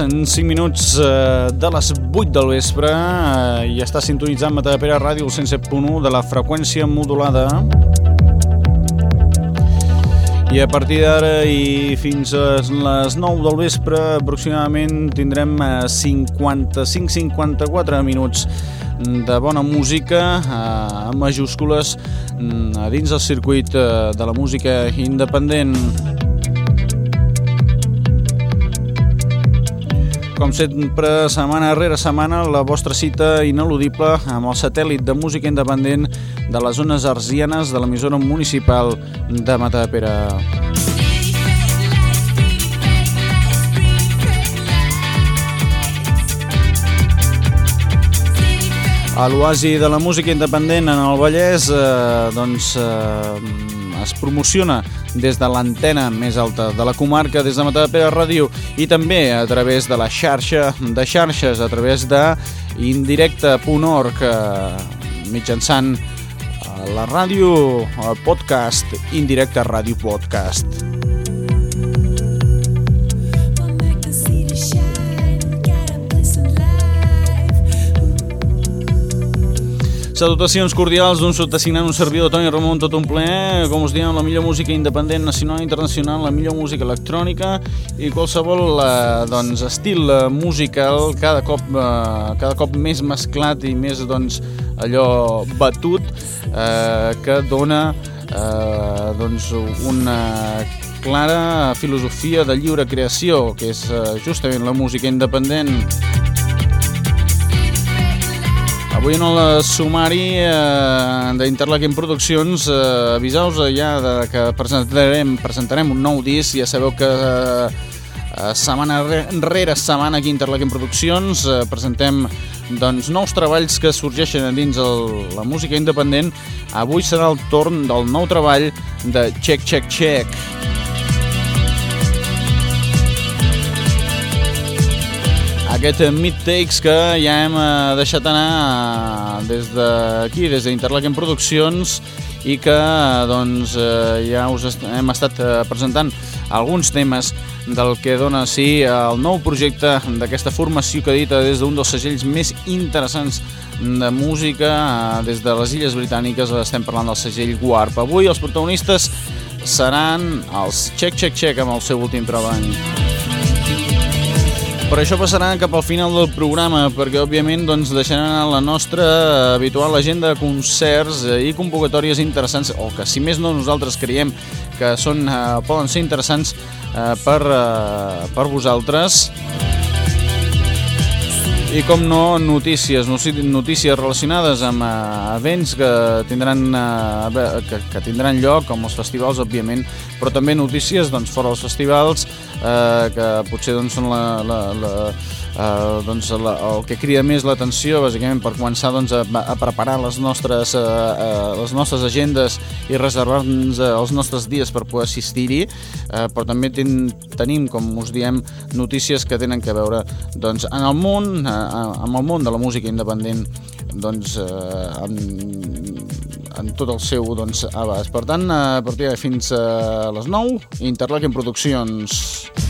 Passen 5 minuts eh, de les 8 del vespre eh, i està sintonitzant Matapera Ràdio el 107.1 de la freqüència modulada. I a partir d'ara i fins a les 9 del vespre aproximadament tindrem 55-54 eh, minuts de bona música amb majúscules mm, a dins del circuit de la música independent. Com sempre, setmana rere setmana, la vostra cita ineludible amb el satèl·lit de música independent de les zones arsianes de l'emissora municipal de Matapera. A l'oasi de la música independent en el Vallès eh, doncs, eh, es promociona des de l'antena més alta de la comarca, des de Matapera Ràdio i també a través de la xarxa de xarxes, a través de indirecte.org eh, mitjançant eh, la ràdio eh, podcast, Indirecte Ràdio Podcast. Salutacions cordials d'un sotassignant un servidor Toni Ramon tot un ple, com us diem, la millor música independent, nacional i internacional, la millor música electrònica i qualsevol eh, doncs, estil musical cada cop, eh, cada cop més mesclat i més doncs, allò batut eh, que dona eh, doncs, una clara filosofia de lliure creació, que és eh, justament la música independent. Avui en el sumari eh, d'Interlaken Produccions eh, aviseu-vos ja de que presentarem, presentarem un nou disc, ja sabeu que eh, setmana rere setmana aquí a Interlaken Produccions eh, presentem doncs, nous treballs que sorgeixen dins el, la música independent. Avui serà el torn del nou treball de Check Check Check. Aquest Mid Takes que ja hem eh, deixat anar eh, des d'aquí, des d'Interlaken Produccions i que doncs, eh, ja us hem estat presentant alguns temes del que dona sí el nou projecte d'aquesta formació que edita des d'un dels segells més interessants de música des de les Illes Britàniques estem parlant del segell Warp. Avui els protagonistes seran els Check Check Check amb el seu últim treball. Però això passarà cap al final del programa, perquè òbviament doncs, deixaran la nostra habitual agenda de concerts i convocatòries interessants, o que si més no nosaltres creiem que són, eh, poden ser interessants eh, per, eh, per vosaltres. I com no, notícies, notícies relacionades amb uh, events que tindran, uh, que, que tindran lloc, com els festivals, òbviament, però també notícies doncs, fora dels festivals, uh, que potser doncs, són la, la, la, uh, doncs, la, el que crida més l'atenció, bàsicament, per començar doncs, a, a preparar les nostres, uh, uh, les nostres agendes i reservar-nos els nostres dies per poder assistir-hi, uh, però també ten, tenim, com us diem, notícies que tenen que veure doncs, en el món, uh, amb el món de la música independent doncs, eh, en, en tot el seu doncs, abast. Per tant, a partir de fins a les 9, Interlaken Produccions.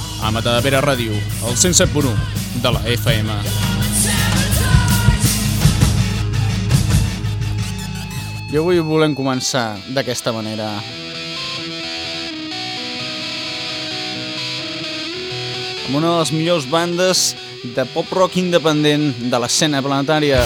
a Matadavera Ràdio, el 107.1 de la FM. I avui volem començar d'aquesta manera. Amb una de les millors bandes de pop-rock independent de l'escena planetària.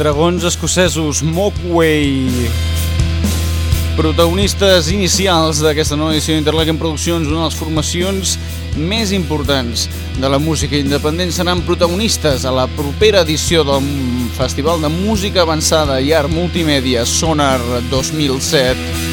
Dragons escocesos Mockway protagonistes inicials d'aquesta nova edició d'Interlaken Produccions, una de les formacions més importants de la música independent seran protagonistes a la propera edició del Festival de Música Avançada i Art Multimèdia Sonar 2007.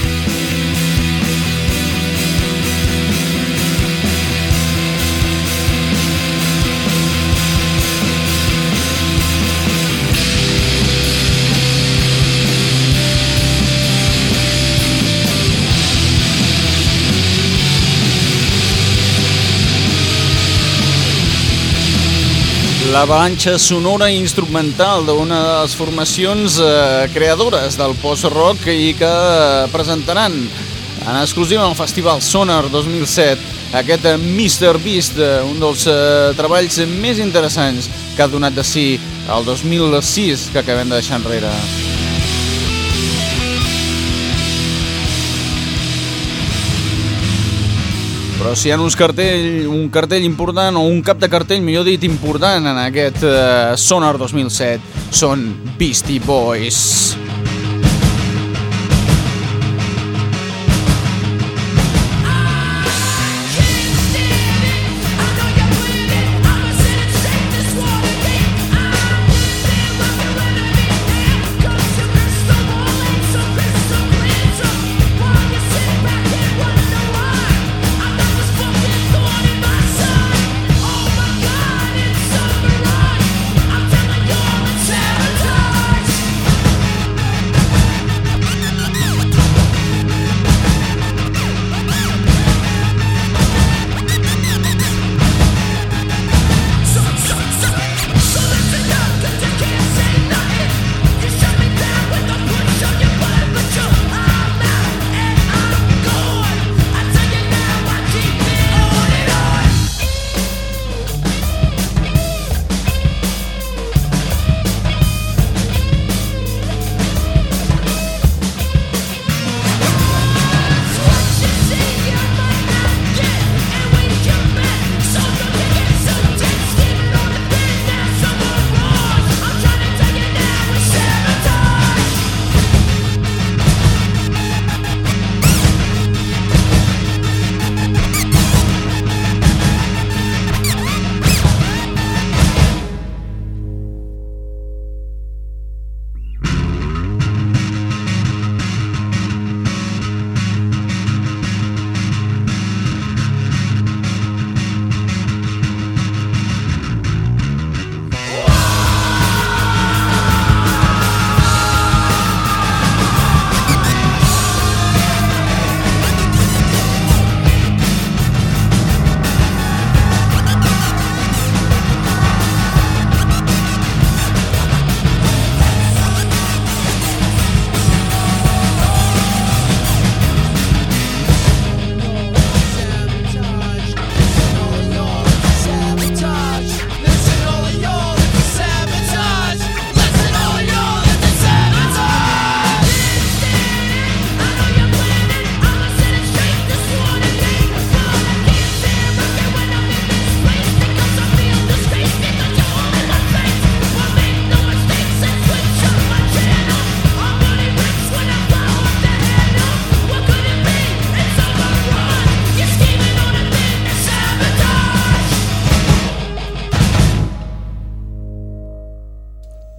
L'avalanxa sonora instrumental d'una de les formacions eh, creadores del post-rock i que presentaran en exclusiva al Festival Sonar 2007 aquest Mr. Beast, eh, un dels eh, treballs més interessants que ha donat de si el 2006 que acabem de deixar enrere. Però si hi ha uns cartell, un cartell important o un cap de cartell, millor dit, important en aquest uh, Sonar 2007, són Beastie Boys.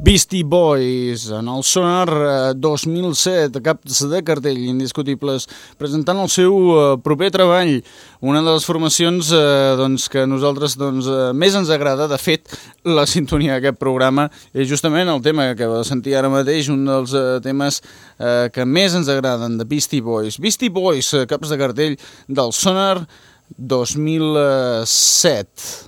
Beastie Boys en el Sonar 2007, caps de cartell indiscutibles, presentant el seu eh, proper treball, una de les formacions eh, doncs, que nosaltres doncs, eh, més ens agrada. De fet, la sintonia d'aquest programa és justament el tema que va sentir ara mateix, un dels eh, temes eh, que més ens agraden de Beastie Boys. Beastie Boys, eh, caps de cartell del Sonar 2007.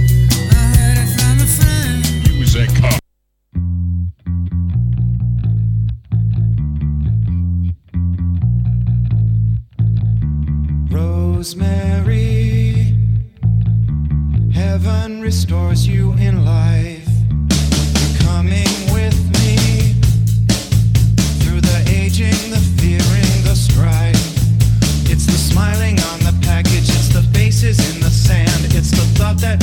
Rosemary, heaven restores you in life. You're coming with me through the aging, the fearing, the strife. It's the smiling on the package, it's the faces in the sand, it's the thought that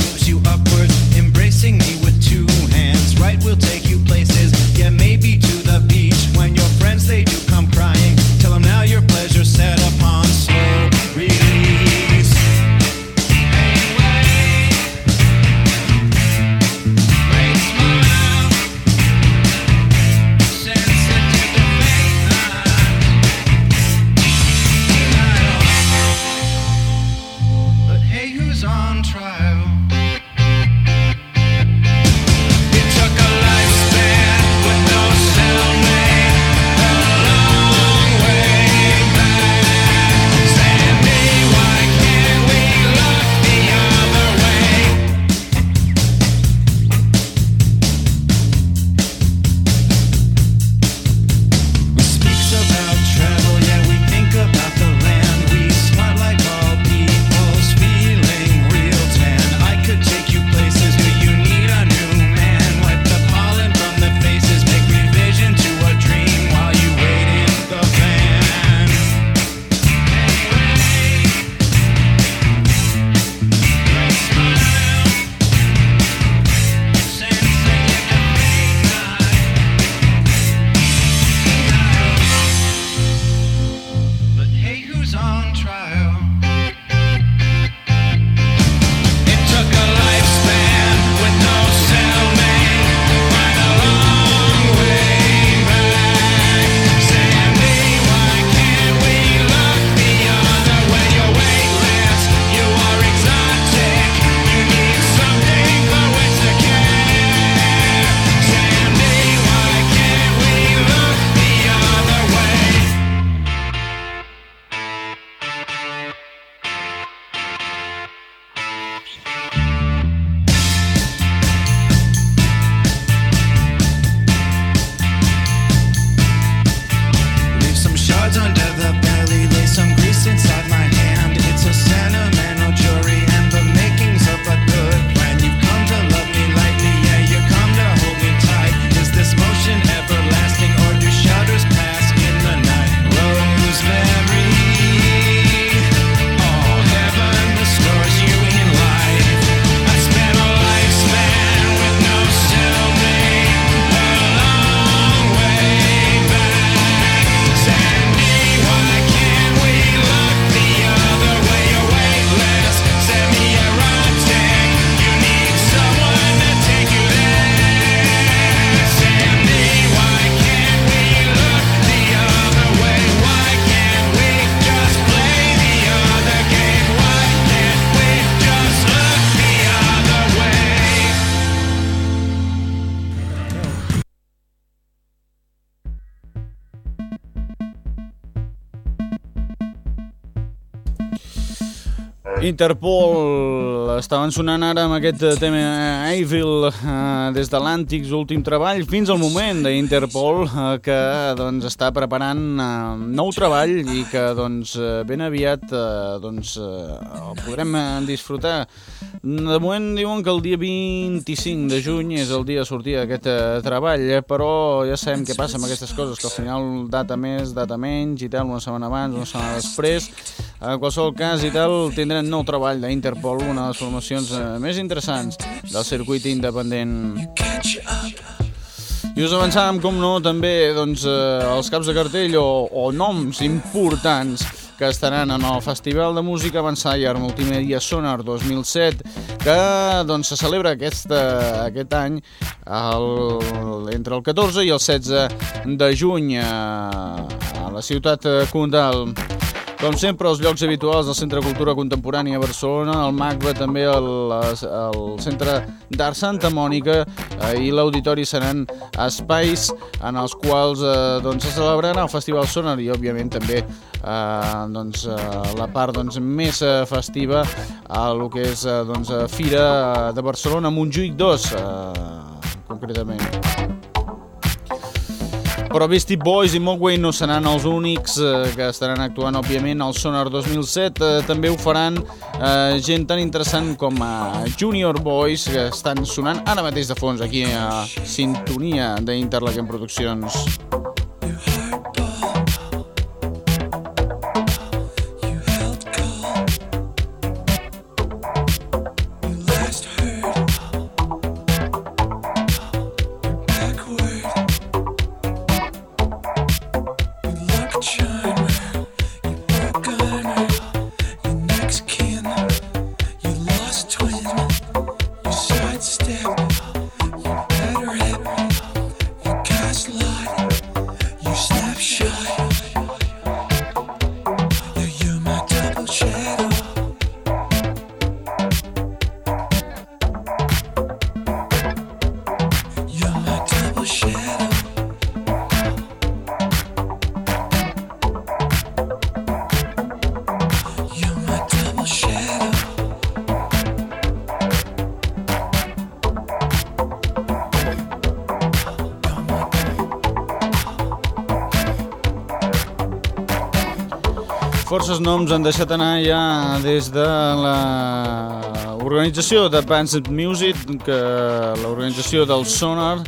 Interpol estaven sonant ara amb aquest eh, tema Evil eh, des de l'Àntics últim treball fins al moment d'Interpol eh, que doncs, està preparant eh, nou treball i que doncs, eh, ben aviat eh, doncs, eh, el podrem eh, disfrutar De moment diuen que el dia 25 de juny és el dia de sortida d'aquest eh, treball, eh, però ja sabem què passa amb aquestes coses, que al final data més, data menys i tal, una setmana abans, una setmana després. En qualsevol cas i tal, tindrem nou treball d'Interpol, una de les formacions eh, més interessants del circuit independent. I us avançàvem, com no, també doncs, eh, els caps de cartell o, o noms importants que estaran en el Festival de Música Avançaia Multimèdia Sonar 2007, que doncs, se celebra aquesta, aquest any el, entre el 14 i el 16 de juny a, a la ciutat eh, condal. Com sempre, els llocs habituals del Centre Cultura Contemporània a Barcelona, el MACBA, també el, el Centre d'Art Santa Mònica eh, i l'Auditori seran espais en els quals eh, doncs, se celebrarà el Festival Sonar i, òbviament, també eh, doncs, eh, la part doncs, més eh, festiva a el que és eh, doncs, Fira de Barcelona, Montjuïc 2, eh, concretament. Però Beastie Boys i Mogwai no seran els únics eh, que estaran actuant, òbviament, al Sonar 2007. Eh, també ho faran eh, gent tan interessant com a Junior Boys, que estan sonant ara mateix de fons aquí a Sintonia d'Interlaken Produccions. Forces noms han deixat anar ja des de la organització de Advanced Music, que l'organització del Sonar,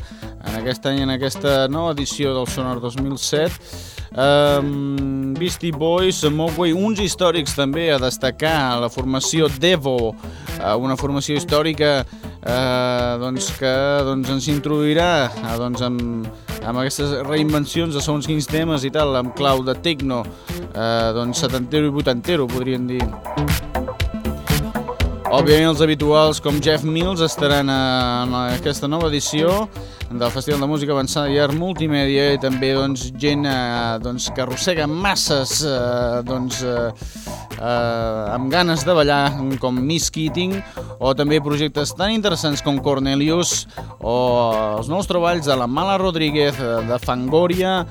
en aquest any, en aquesta nova edició del Sonar 2007, Um, Beastie Boys, Mogwai, uns històrics també a destacar, la formació Devo, una formació històrica uh, doncs, que doncs, ens introduirà uh, doncs, amb, amb aquestes reinvencions de segons quins temes i tal, amb clau de techno, uh, doncs setantero i vuitantero, podríem dir. Òbviament els habituals com Jeff Mills estaran en aquesta nova edició del Festival de Música Avançada i Art Multimèdia i també doncs, gent eh, doncs, que arrossega masses eh, doncs, eh, eh, amb ganes de ballar com Miss Keating o també projectes tan interessants com Cornelius o els nous treballs de la Mala Rodríguez, eh, de Fangoria,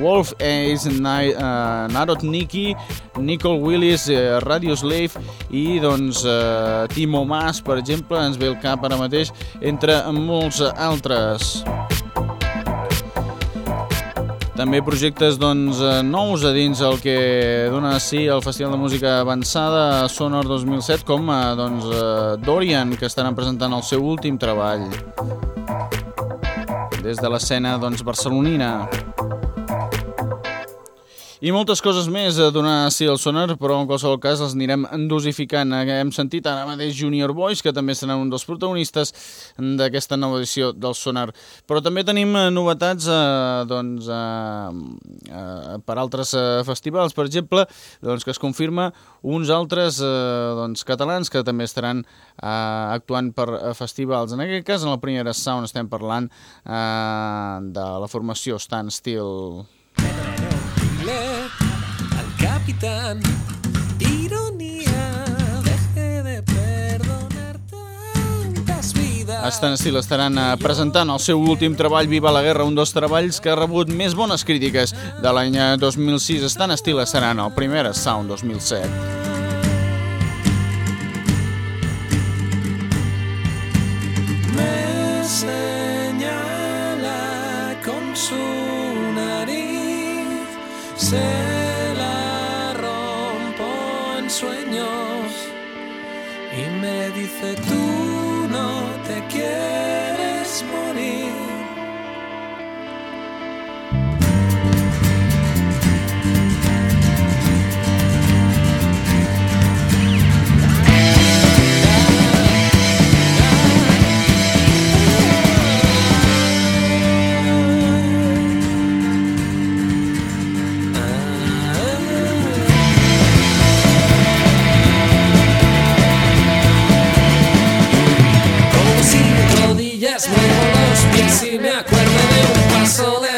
Wolf Ace, Ni uh, Nicky, Nicole Willis, uh, Radio Slave i doncs uh, Timo Mas, per exemple, ens ve el cap ara mateix, entre molts altres. També projectes doncs, eh, nous a dins el que dona sí el Festival de Música Avançada Sonor 2007 com doncs, eh, Dorian, que estaran presentant el seu últim treball des de l'escena doncs, barcelonina. I moltes coses més a donar sí al sonar, però en qualsevol cas els anirem dosificant. Hem sentit ara mateix Junior Boys, que també seran un dels protagonistes d'aquesta nova edició del sonar. Però també tenim eh, novetats eh, doncs, eh, eh, per altres eh, festivals. Per exemple, doncs, que es confirma uns altres eh, doncs, catalans que també estaran eh, actuant per festivals. En aquest cas, en la primera sound estem parlant eh, de la formació Stand Still. Al capitán. Ironía, deje de perdonar tantas vidas. Estan estil estaran eh, presentant el seu últim treball Viva la Guerra, un dels treballs que ha rebut més bones crítiques de l'any eh, 2006. Estan estil estaran el primer Sound 2007. Se la rompo en sueños y me dice tú rodillas muevo los pies y me acuerdo de un paso de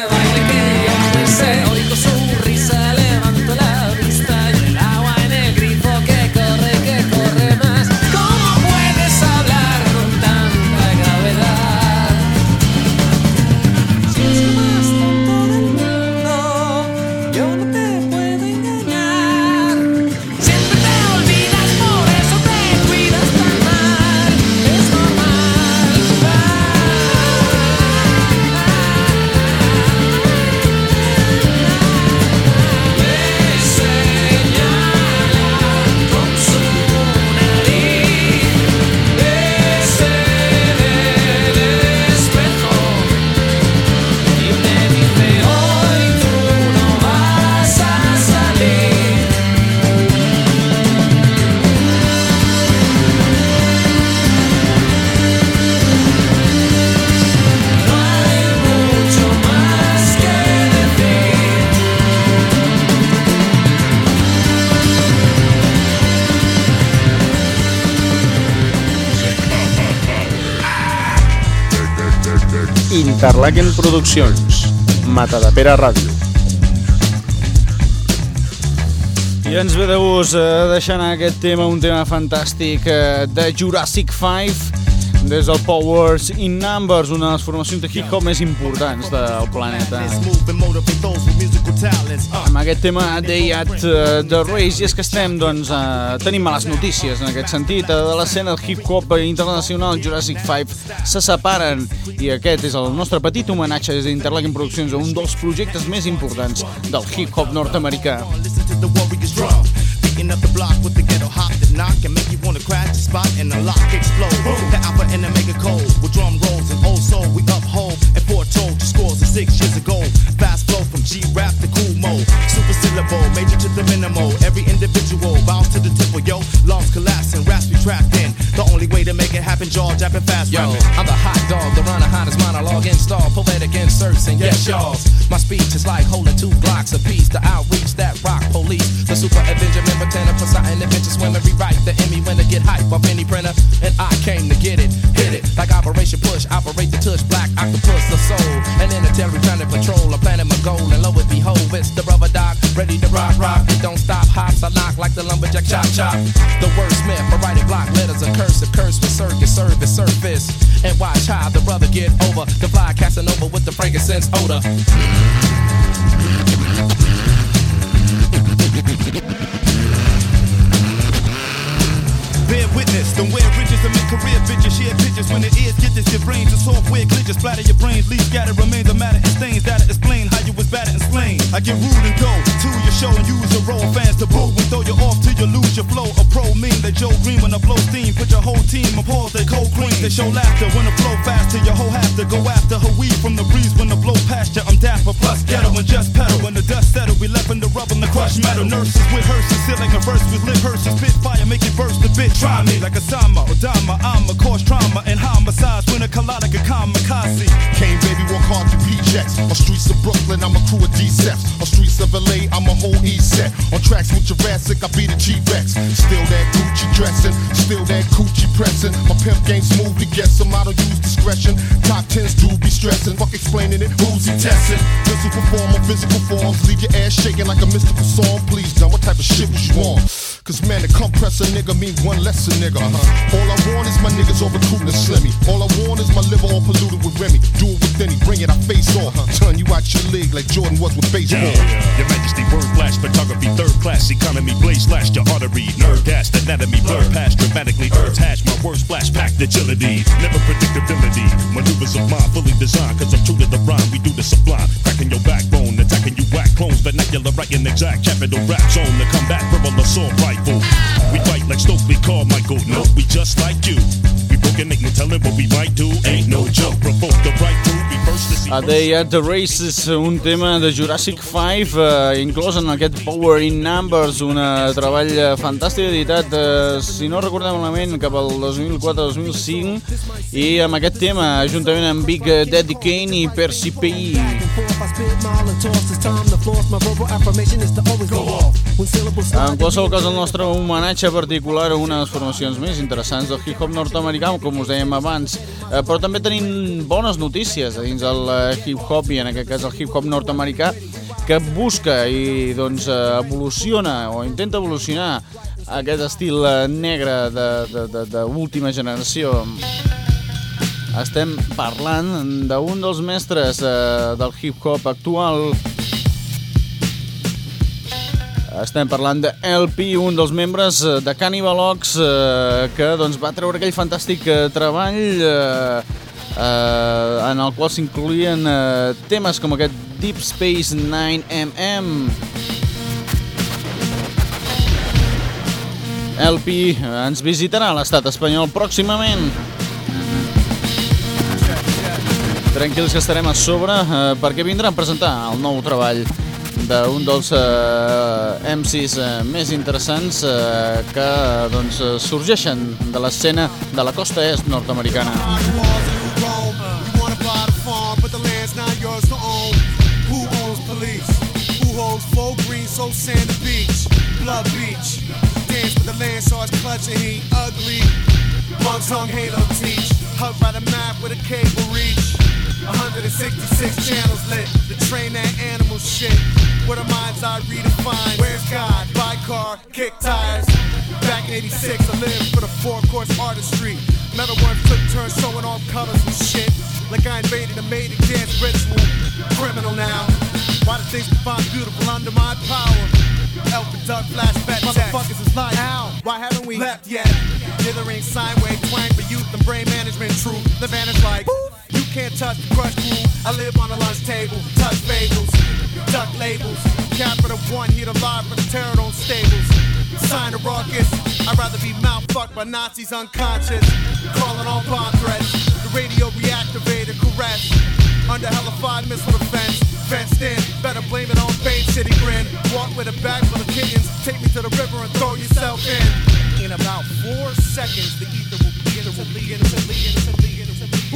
Interlaken Produccions, Matadepera Ràdio. I ens ve de gust eh, deixar anar aquest tema, un tema fantàstic eh, de Jurassic 5 des del Powers in Numbers, una de les formacions de hip-hop més importants del planeta. Amb aquest tema deiat uh, de Race, i és que estem, doncs, uh, tenim males notícies en aquest sentit. Uh, de l'escena del hip-hop internacional Jurassic 5 se separen i aquest és el nostre petit homenatge des d'Interlaken Produccions a un dels projectes més importants del hip-hop nord-americà. The. Beating up the block with the ghetto hop that knock and make you wanna crash the spot and the lock explode. To make jaw japping fast Yo, rapping. I'm the hot dog, the runner, hottest monologue install, poetic inserts, and yes, y'all. My speech is like holding two blocks apiece. The outreach that rock police, the super Avenger member, tenor, Poseidon, adventure swimmer, rewrite the Emmy winner, get hype off any printer, and I came to get it, hit it. Like Operation Push, operate the tush, black octopus, the soul, an interstellar planet patrol, I'm planning my goal, and lo and behold, it's the rubber ready to rock, rock. Don't stop, hops, I knock like the lumberjack, chop, chop. The wordsmith, I write it block letters, a curse, a curse with circus, service, surface, and watch how the brother get over, the fly casting over with the frankincense odor. Witness, don't wear riches and make career. Bitches share pictures. When it is get this your brains and software glitches splatter your brains leave scatter remains of matter and stains that explain how you was battered and slain I get rude and go to your show and use a role fans to boo and throw you off till you lose your flow. A pro mean that Joe Green when I blow steam. Put your whole team on pause they cold green. They show laughter when the flow faster your whole have to go after her weed from the breeze. When the blow past you I'm dapper plus ghetto and just pedal. When the dust settle we left in the rubble and the crushed metal. Nurses with hearses sealing a verse with lip hearses. Spit fire make it burst a bit. Try me like a Sama Odama I'm a cause trauma and homicides when a colonic a kamikaze Came baby, walk hard to PJs. On streets of Brooklyn, I'm a crew of D-Seps. On streets of LA, I'm a whole East set. On tracks with Jurassic, I be the G-Rex. Still that Gucci dressing, still that coochie pressing. My pimp game smooth to guess him, I don't use discretion. Top tens do be stressing, fuck explaining it, who's he testing? Physical form or physical forms, leave your ass shaking like a mystical song. Please, now what type of shit was you on? Cause man, compress a nigga mean one less a nigga. All I want is my niggas all recruiting slimmy. All I want is my liver all polluted with Remy. Do it with any, bring it, I face off. Turn you out your league like Jordan was with baseball. Your Majesty, word flash, photography, third class economy, blaze slash your artery, nerve gas, anatomy, blur past dramatically, birds hash, my words splash packed agility, never predictability. Maneuvers of mine fully designed, cause I'm true to the rhyme. We do the sublime, cracking your backbone, attacking you whack clones, vernacular writing exact, capital rap zone, the combat verbal assault rifle. We fight like Stokely Carmichael, no, we just like you. We broken no telling what we might do, ain't no joke. Provoke the right crew, we first to see. A Day at the Races, un tema de Jurassic 5 eh, inclòs en aquest Power in Numbers, un eh, treball eh, fantàstic editat, eh, si no recordem malament, cap al 2004-2005 i amb aquest tema, juntament amb Big Daddy Kane i Percy P. En qualsevol cas, el nostre homenatge particular a una de les formacions més interessants del hip-hop nord-americà, com us dèiem abans, eh, però també tenim bones notícies a dins del eh, hip-hop, i en aquest cas el hip-hop nord-americà, que busca i doncs, eh, evoluciona o intenta evolucionar aquest estil negre d'última generació. Estem parlant d'un dels mestres del hip-hop actual, estem parlant de LP, un dels membres eh, de Cannibal Ox, eh, que doncs, va treure aquell fantàstic eh, treball eh, eh, en el qual s'incloïen eh, temes com aquest Deep Space 9mm. LP ens visitarà l'estat espanyol pròximament. Tranquils que estarem a sobre eh, perquè vindrà a presentar el nou treball d'un dels eh, MCs eh, més interessants eh, que doncs, eh, sorgeixen de l'escena de la costa est nord-americana. ugly. Monks hung halo teach. Hug by the map with a cable reach. 166 channels lit. The train that animal shit. Where the mind's I redefine. Where's God? Buy car, kick tires. Back in 86, I lived for the four course artistry. Metal worms took turns showing off colors and shit. Like I invaded a mating dance ritual. Criminal now. Why do things find beautiful under my power? Elf and duck flashback Motherfuckers is like, how? Why haven't we left yet? Dithering sine wave twang for youth and brain management true. The vanish like, you can't touch the groove. I live on the lunch table, touch bagels, duck labels. Cap for the one, here alive for the terror on stables. Sign a ruckus. I'd rather be mouth fucked by Nazis unconscious. Calling on bomb threats. The radio reactivated, caress. Under hellified missile defense. Fenced in, better blame it on Fame City Grin. Walk with a bag full of kittens. Take me to the river and throw yourself in. In about four seconds, the ether will begin to lead into lead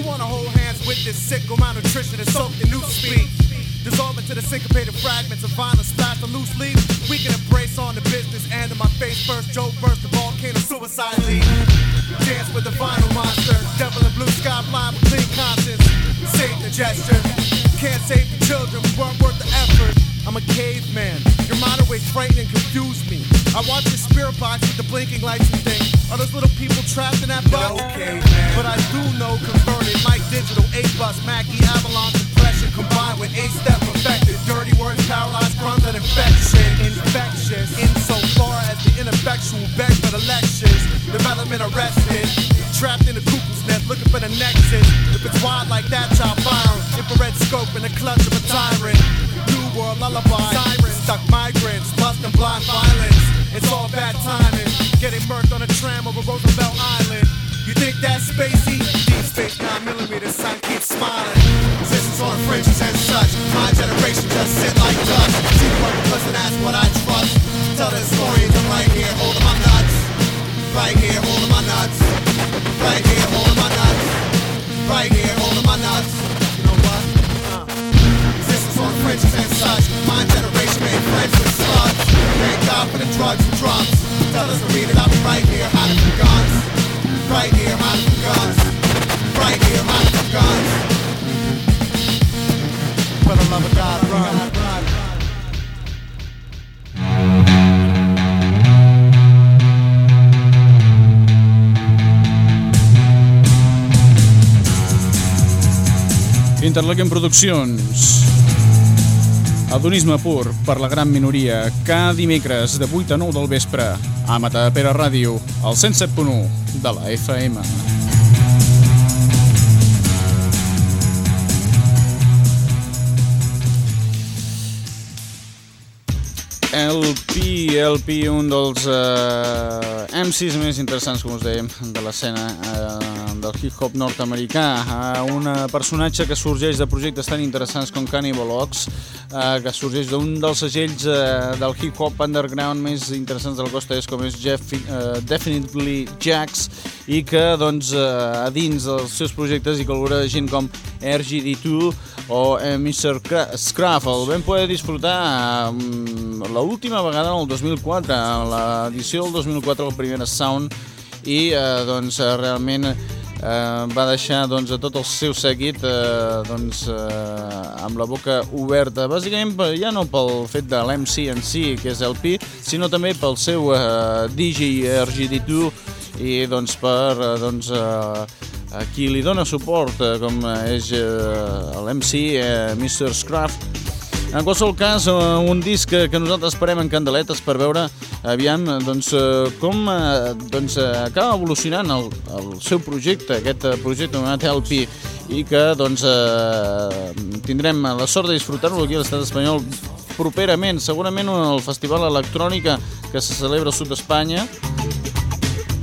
wanna hold hands with this sick sickle malnutrition and soak in new speed? Dissolve into the syncopated fragments of violence splashed on loose leaves. We can embrace on the business and in my face first. Joe burst the volcano suicide league. Dance with the vinyl monster. Devil in blue sky blind with clean conscience. Save the gesture. Can't save the children, we weren't worth the effort. I'm a caveman. Your mind always frightened and confused me. I watch your spirit box with the blinking lights and think, are those little people trapped in that box? Okay, But I do know converted, Mike Digital, A-Bus, Mackie, Avalon, compression combined with A-Step perfected. Dirty words, paralyzed, crumbs, and infection. Infectious, insofar as the ineffectual beg for the lectures. Development arrested, trapped in a cuckoo's nest, looking for the nexus. If it's wide like that, chop iron. Infrared scope in the clutch of a tyrant. World lullaby, sirens, stuck migrants, lust and blind violence. It's all bad timing. Getting murked on a tram over Roosevelt Island. You think that's spacey? Deep space 9 millimeters, sun keeps smiling. Resistance on fringes and such. My generation just sit like dust. See what listen, that's what I trust. Tell the stories, I'm right here, holding my nuts. Right here, holding my nuts. Right here, holding my nuts. Right here, holding my nuts. On and such. My generation made friends with slugs. Thank God for the drugs and drums. Tell us to read it, I'll be right here, hiding from guns. Right here, hiding from guns. Right here, hiding from guns. For the love of God, run. Interlequem Produccions. Adonisme pur per la gran minoria, cada dimecres de 8 a 9 del vespre, a Matapera Ràdio, al 107.1 de la FM. LP, LP, un dels eh, MCs més interessants, com us dèiem, de l'escena eh, del hip-hop nord-americà. Eh, un personatge que sorgeix de projectes tan interessants com Cannibal Ox, eh, que sorgeix d'un dels segells eh, del hip-hop underground més interessants de la costa est, com és Jeff, eh, Definitely Jax, i que doncs, eh, a dins dels seus projectes hi col·labora gent com RGD2 o eh, Mr. El vam poder disfrutar eh, l'última vegada en el 2004, a l'edició del 2004, el primer Sound, i eh, doncs, eh, realment eh, va deixar doncs, a tot el seu seguit eh, doncs, eh, amb la boca oberta, bàsicament ja no pel fet de l'MC en si, que és el Pi, sinó també pel seu eh, DJ RGD2 i doncs, per eh, doncs, eh, a qui li dona suport, eh, com és eh, l'MC eh, Mr. Scruff, en qualsevol cas, eh, un disc que, nosaltres esperem en candeletes per veure aviam doncs, eh, com eh, doncs, eh, acaba evolucionant el, el seu projecte, aquest eh, projecte anomenat LP, i que doncs, eh, tindrem la sort de disfrutar-lo aquí a l'estat espanyol properament, segurament al Festival Electrònica que se celebra al sud d'Espanya,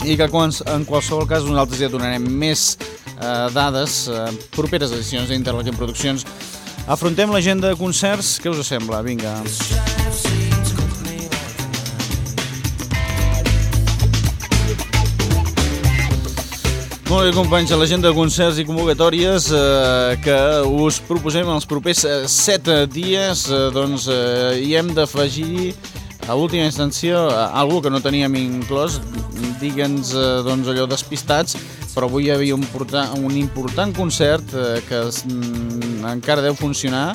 i que en qualsevol cas nosaltres ja donarem més eh, dades, eh, properes edicions d'Interlaken Produccions. Afrontem l'agenda de concerts, què us sembla? Vinga. Molt bé, companys, a l'agenda de concerts i convocatòries eh, que us proposem els propers 7 dies, eh, doncs eh, hi hem d'afegir a última instància eh, algo que no teníem inclòs, digue'ns eh, doncs, allò despistats, però avui hi havia un, porta, un important concert eh, que mm, encara deu funcionar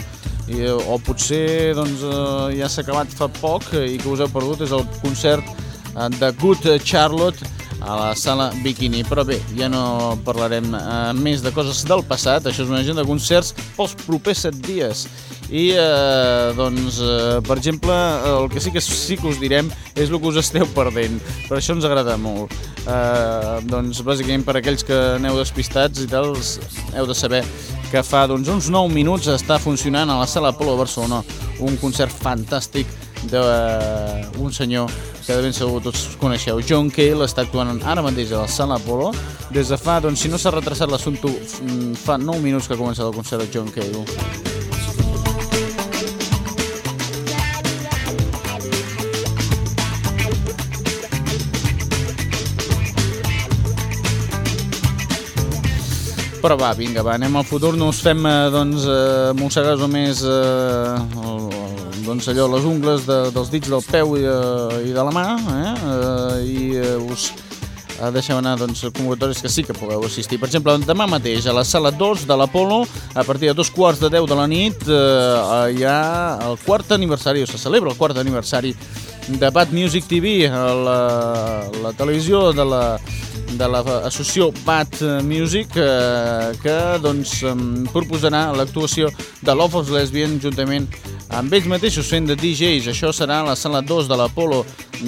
i, eh, o potser doncs, eh, ja s'ha acabat fa poc eh, i que us heu perdut, és el concert eh, de Good Charlotte a la sala Bikini. Però bé, ja no parlarem eh, més de coses del passat, això és una agenda de concerts pels propers set dies. I, eh, doncs, eh, per exemple, el que sí que sí que us direm és el que us esteu perdent, però això ens agrada molt. Eh, doncs, bàsicament, per aquells que aneu despistats i tal, heu de saber que fa doncs, uns 9 minuts està funcionant a la sala Apolo de Barcelona un concert fantàstic d'un senyor que de ben segur tots coneixeu. John Cale està actuant ara mateix a la sala Apolo. Des de fa, doncs, si no s'ha retrasat l'assumpte, mm, fa 9 minuts que ha començat el concert de John Cale. Però va, vinga, va, anem al futur, no us fem, eh, doncs, eh, mossegar o més eh, el, el, doncs allò, les ungles de, dels dits del peu i de, i de la mà, eh? eh i eh, us eh, deixem anar doncs, convocatoris que sí que pugueu assistir. Per exemple, demà mateix a la sala 2 de l'Apolo, a partir de dos quarts de 10 de la nit, eh, hi ha el quart aniversari, o se celebra el quart aniversari de Bad Music TV, la, la televisió de la de l'associació Bad Music eh, que doncs proposarà l'actuació de Love of Lesbian juntament amb ells mateixos fent de DJs. Això serà a la sala 2 de l'Apolo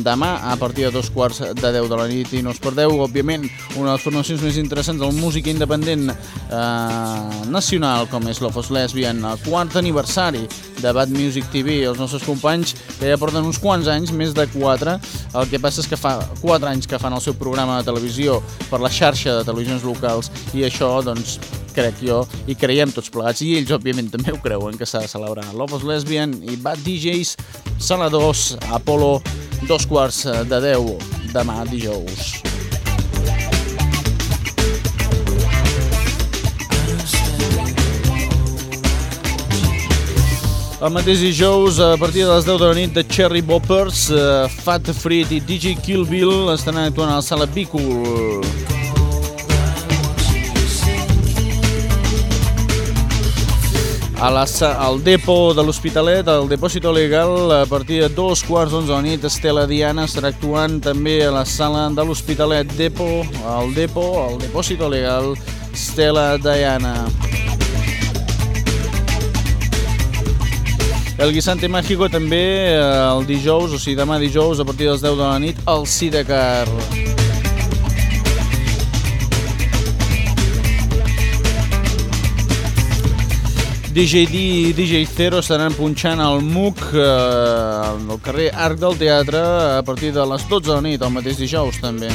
demà a partir de dos quarts de 10 de la nit. I no us perdeu, òbviament, una de les formacions més interessants del música independent eh, nacional com és Love of Lesbian, el quart aniversari de Bad Music TV, els nostres companys que ja porten uns quants anys, més de 4 el que passa és que fa 4 anys que fan el seu programa de televisió per la xarxa de televisions locals i això doncs crec jo, i creiem tots plegats, i ells òbviament també ho creuen que s'ha de celebrar. Love is Lesbian i Bad DJs, sala 2, Apolo, dos quarts de 10, demà dijous. El mateix dijous, a partir de les 10 de la nit, de Cherry Boppers, uh, Fat Frit i DJ Kill Bill estan actuant a la sala Bicul. A la, al depo de l'Hospitalet, al depòsito legal, a partir de dos quarts d'onze de la nit, Estela Diana estarà actuant també a la sala de l'Hospitalet Depo, al depo, al depòsito legal, Estela Diana. El Guisante Mágico també eh, el dijous, o sigui demà dijous a partir dels 10 de la nit al Sidecar. DJ D i DJ Zero estaran punxant al MUC eh, al carrer Arc del Teatre a partir de les 12 de la nit, el mateix dijous també.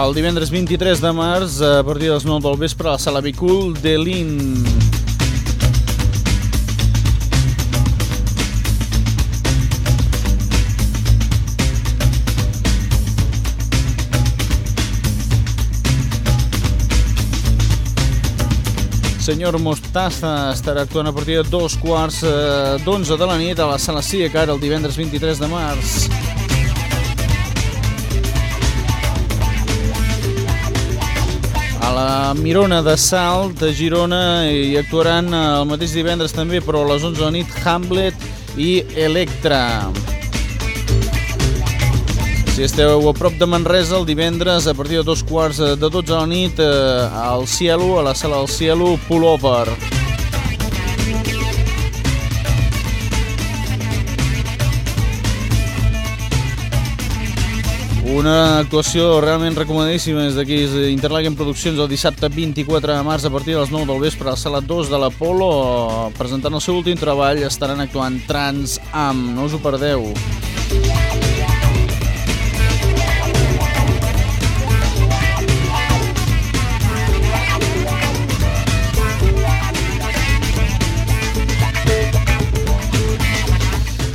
El divendres 23 de març, a partir dels 9 del vespre, a la sala Bicul de l'IN. Senyor Mostaza estarà actuant a partir de dos quarts eh, d'onze de la nit a la sala Sidecar el divendres 23 de març. La Mirona de Salt, a Girona, i actuaran el mateix divendres també, però a les 11 de la nit, Hamlet i Electra. Si esteu a prop de Manresa, el divendres, a partir de dos quarts de 12 de la nit, eh, al Cielo, a la sala del Cielo, Pullover. Una actuació realment recomanadíssima des d'aquí és Interlaken Produccions el dissabte 24 de març a partir de les 9 del vespre a la sala 2 de l'Apolo presentant el seu últim treball estaran actuant Trans Am, no us ho perdeu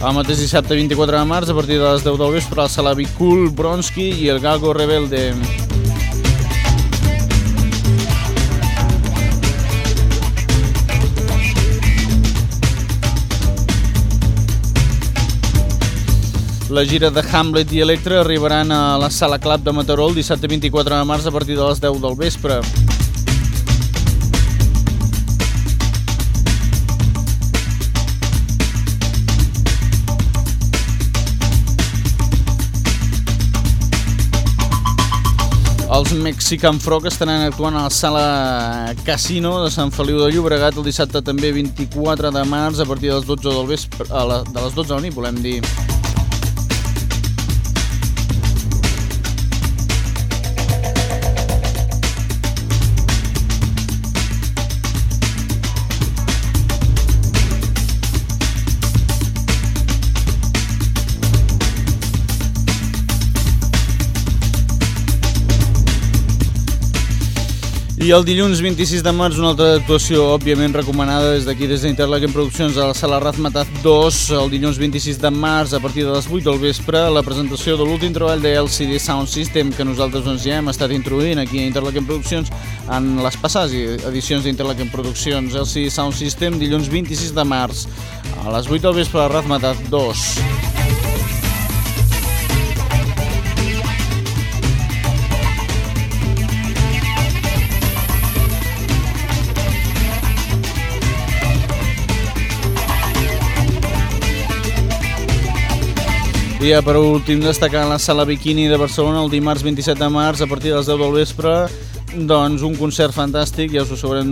El mateix dissabte 24 de març, a partir de les 10 del vespre, a la sala Bicul, Bronski i el Galgo Rebelde. La gira de Hamlet i Electra arribaran a la sala Club de Mataró el dissabte 24 de març a partir de les 10 del vespre. Els Mexican Frog estaran actuant a la sala Casino de Sant Feliu de Llobregat el dissabte també 24 de març a partir de les 12 del vespre, a la, de les 12 de la nit, volem dir. I el dilluns 26 de març una altra actuació òbviament recomanada des d'aquí des d'Interlaken Produccions a la sala Razmataz 2 el dilluns 26 de març a partir de les 8 del vespre la presentació de l'últim treball de LCD Sound System que nosaltres doncs, ja hem estat introduint aquí a Interlaken Produccions en les passades edicions d'Interlaken Produccions LCD Sound System dilluns 26 de març a les 8 del vespre a Razmataz 2 I ja per últim destacar la sala Bikini de Barcelona el dimarts 27 de març a partir de les 10 del vespre doncs un concert fantàstic, ja us ho sabrem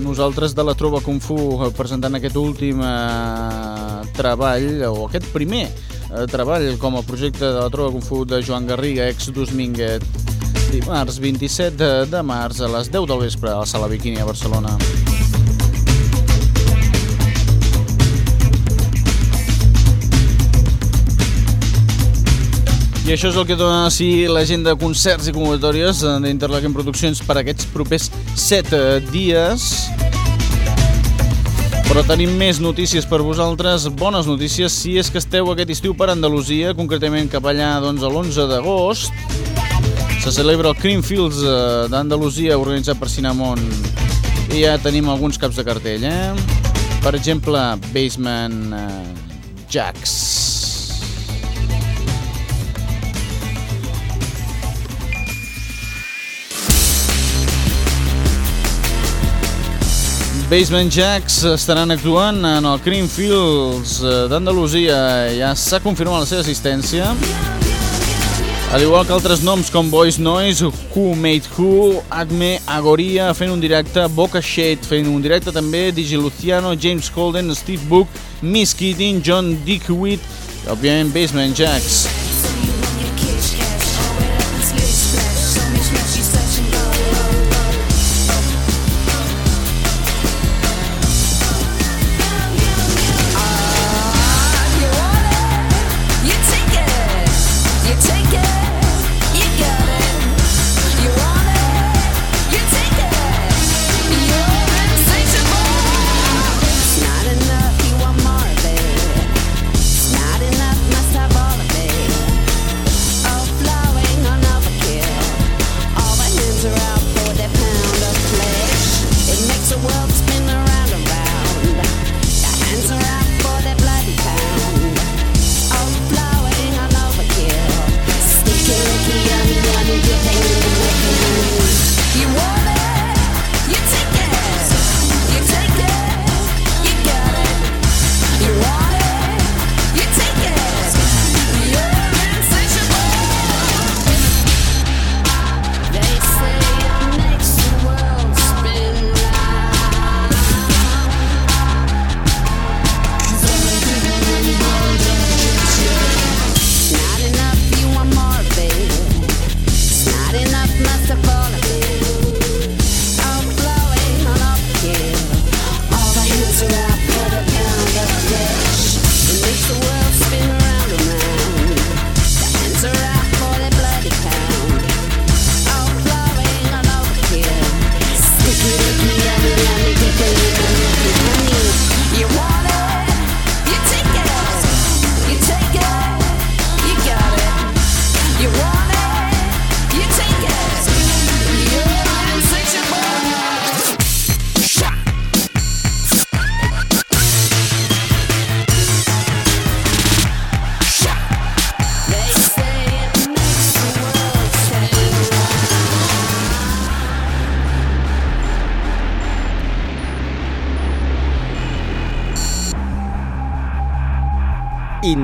nosaltres, de la Trova Kung Fu presentant aquest últim eh, treball, o aquest primer eh, treball com a projecte de la Trova Kung Fu de Joan Garriga, ex Minguet dimarts 27 de, de març a les 10 del vespre a la sala Bikini a Barcelona. I això és el que dona així l'agenda de concerts i convocatòries d'Interlaken Produccions per aquests propers 7 dies. Però tenim més notícies per vosaltres, bones notícies, si és que esteu aquest estiu per Andalusia, concretament cap allà doncs, a l'11 d'agost. Se celebra el Creamfields eh, d'Andalusia organitzat per Cinnamon. I ja tenim alguns caps de cartell, eh? Per exemple, Basement eh, Jacks. Basement Jacks estaran actuant en el Creamfields d'Andalusia. Ja s'ha confirmat la seva assistència. Al igual que altres noms com Boys Noise, Who Made Who, Acme, Agoria, fent un directe, Boca Shade, fent un directe també, Digi Luciano, James Holden, Steve Book, Miss Keating, John Dickwitt i, òbviament, Basement Jacks.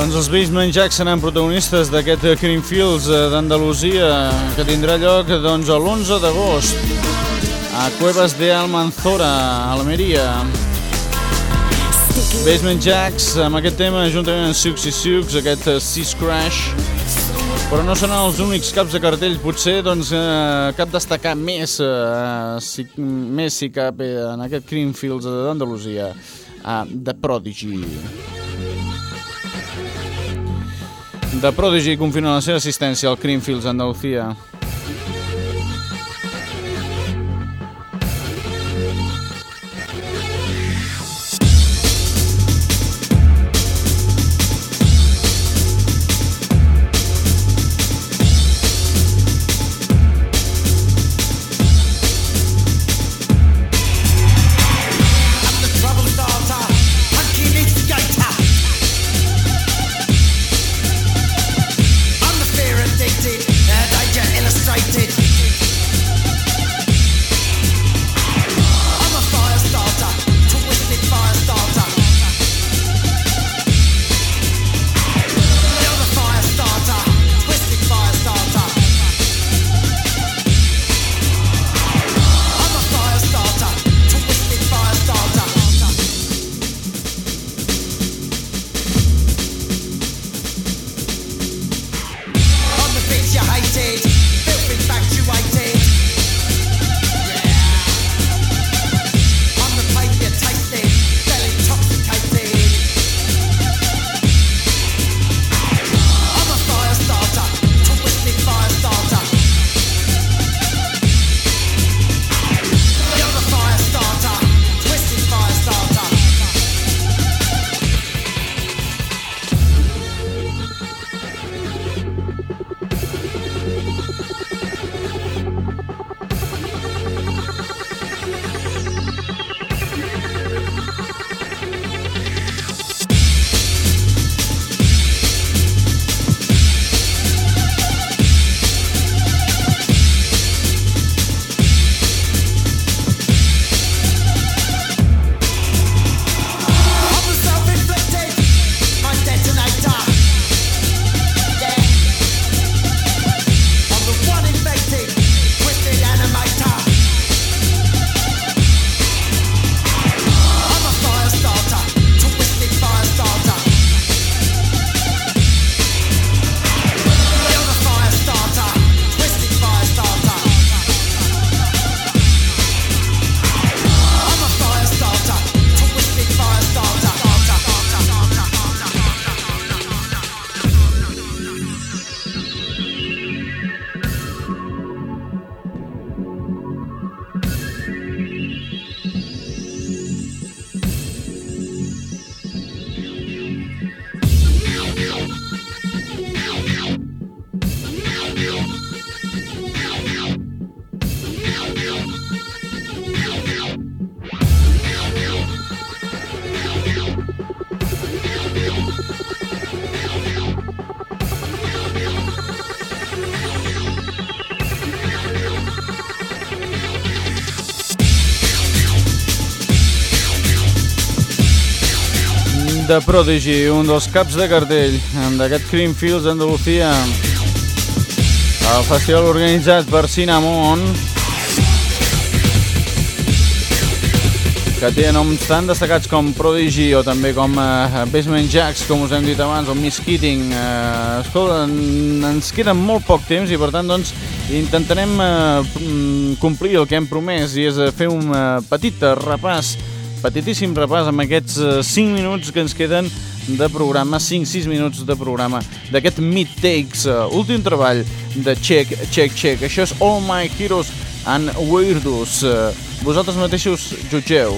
Doncs els Basement Jacks seran protagonistes d'aquest Creamfields eh, d'Andalusia que tindrà lloc doncs, l'11 d'agost a Cuevas de Almanzora, Almeria. Basement Jacks amb aquest tema juntament amb Sux i Sux, aquest eh, Seas Crash. Però no seran els únics caps de cartell, potser doncs, eh, cap destacar més, eh, si, més si cap eh, en aquest Creamfields d'Andalusia, eh, de Prodigy. De Prodigy confirma la seva assistència al Creamfields Andalucía. De Prodigy, un dels caps de cartell d'aquest Creamfields Andalucía. El festival organitzat per Cinnamon, que té noms tan destacats com Prodigy o també com uh, Basement Jacks, com us hem dit abans, o Miss Keating. Uh, escolta, en- ens queda molt poc temps i per tant doncs, intentarem uh, complir el que hem promès i és uh, fer un uh, petit repàs, petitíssim repàs amb aquests uh, 5 minuts que ens queden de programa, 5-6 minuts de programa d'aquest Mid Takes, uh, últim treball de Check, Check, Check. Això és All My Heroes and Weirdos. Uh, vosaltres mateixos jutgeu.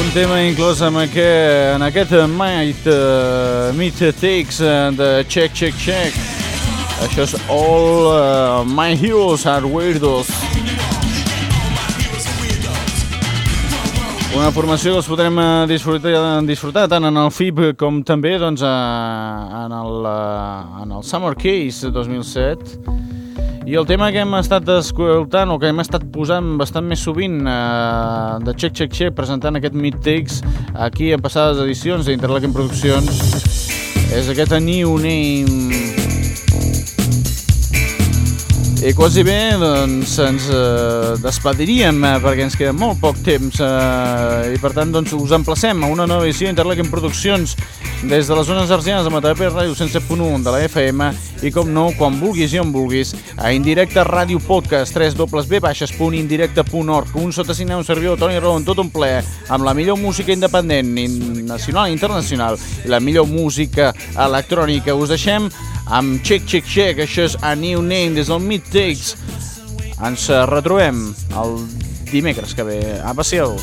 Un tema inclòs en aquest, en aquest Might uh, Meet Takes uh, de Check Check Check. Això és All uh, My Heroes Are Weirdos. Una formació que els podrem disfrutar, disfrutar tant en el FIB com també doncs, en, el, en el Summer Case 2007. I el tema que hem estat escoltant o que hem estat posant bastant més sovint eh, de Check Check Check presentant aquest Mid Takes aquí en passades edicions d'Interlaken Produccions és aquest New Name i quasi bé doncs, ens eh, despediríem eh, perquè ens queda molt poc temps eh, i per tant doncs, us emplacem a una nova edició d'Interlaken Produccions des de les zones arsianes de Matapé Ràdio 107.1 de la FM i com no, quan vulguis i on vulguis a Indirecte Ràdio Podcast www.indirecte.org un sotasignar un servidor Toni Rodon tot un ple amb la millor música independent nacional i internacional i la millor música electrònica. Us deixem amb Check Check Check això és A New Name des del Mid Takes. Ens eh, retrobem el dimecres que ve. A Passeau